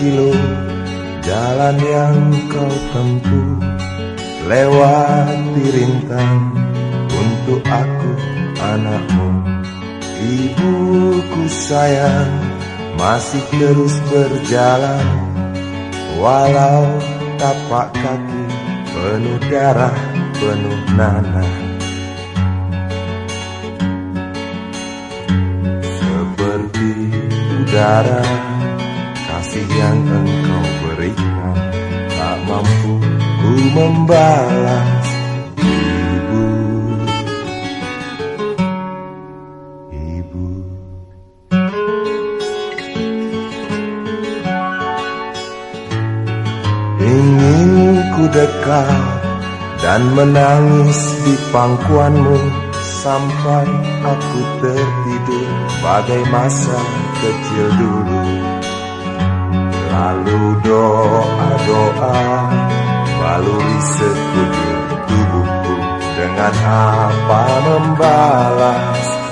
kilo jalan yang kau tempuh Lewati rintang untuk aku anakmu. Ibuku sayang masih terus berjalan Walau tapak kaki penuh darah penuh nanah udara kasih yang engkau berikan Tak mampu ku membalas Ibu. Ibu. Ingin ku dekat dan menangis di pangkuanmu Sampai aku tertidur. Bagai masa kecil dulu. Lalu doa-doa baluri sekujur tubuhku Dengan apa membalas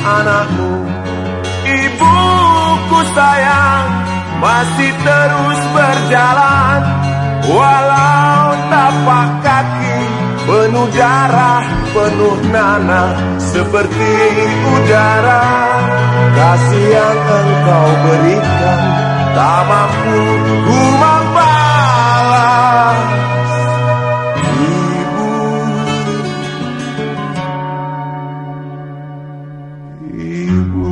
anakmu. Ibuku sayang masih terus berjalan. Walau tapak kaki penuh darah penuh nanah Seperti udara. Kasih yang engkau berikan Tak mampu ku You